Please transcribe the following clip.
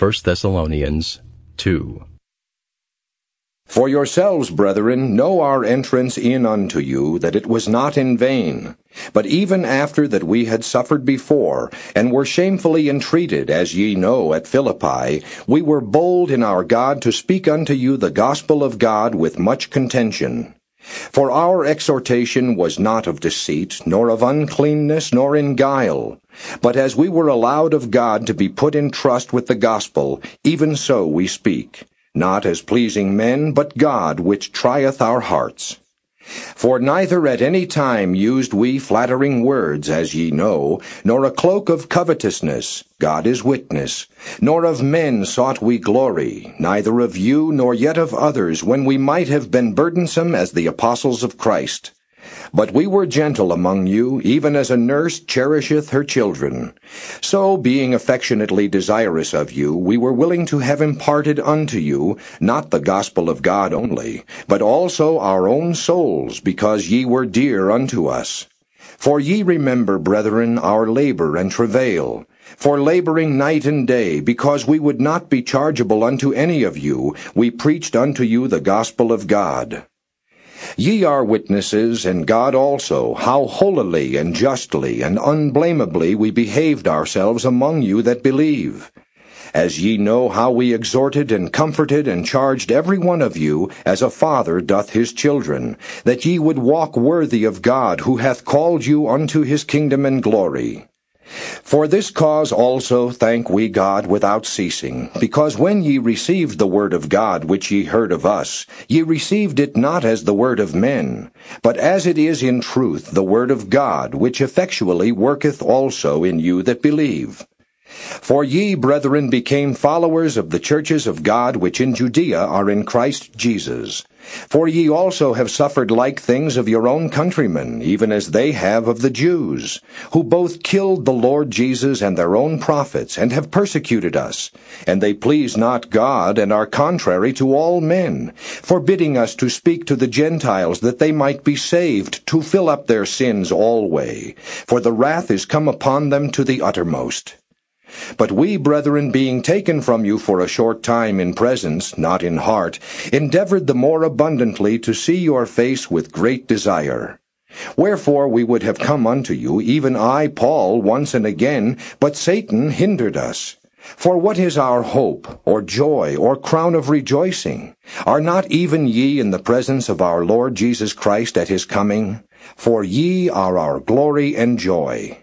1 Thessalonians 2. For yourselves, brethren, know our entrance in unto you, that it was not in vain. But even after that we had suffered before, and were shamefully entreated, as ye know, at Philippi, we were bold in our God to speak unto you the gospel of God with much contention. For our exhortation was not of deceit, nor of uncleanness, nor in guile. But as we were allowed of God to be put in trust with the gospel, even so we speak not as pleasing men, but God which trieth our hearts. For neither at any time used we flattering words, as ye know, nor a cloak of covetousness, God is witness, nor of men sought we glory, neither of you nor yet of others, when we might have been burdensome as the apostles of Christ. But we were gentle among you, even as a nurse cherisheth her children. So, being affectionately desirous of you, we were willing to have imparted unto you, not the gospel of God only, but also our own souls, because ye were dear unto us. For ye remember, brethren, our labor and travail, for laboring night and day, because we would not be chargeable unto any of you, we preached unto you the gospel of God. Ye are witnesses, and God also, how holily and justly and unblameably we behaved ourselves among you that believe. As ye know how we exhorted and comforted and charged every one of you, as a father doth his children, that ye would walk worthy of God, who hath called you unto his kingdom and glory. For this cause also thank we God without ceasing, because when ye received the word of God which ye heard of us, ye received it not as the word of men, but as it is in truth the word of God, which effectually worketh also in you that believe. For ye, brethren, became followers of the churches of God which in Judea are in Christ Jesus. For ye also have suffered like things of your own countrymen, even as they have of the Jews, who both killed the Lord Jesus and their own prophets, and have persecuted us. And they please not God, and are contrary to all men, forbidding us to speak to the Gentiles that they might be saved, to fill up their sins alway. For the wrath is come upon them to the uttermost. But we, brethren, being taken from you for a short time in presence, not in heart, endeavored the more abundantly to see your face with great desire. Wherefore we would have come unto you, even I, Paul, once and again, but Satan hindered us. For what is our hope, or joy, or crown of rejoicing? Are not even ye in the presence of our Lord Jesus Christ at his coming? For ye are our glory and joy.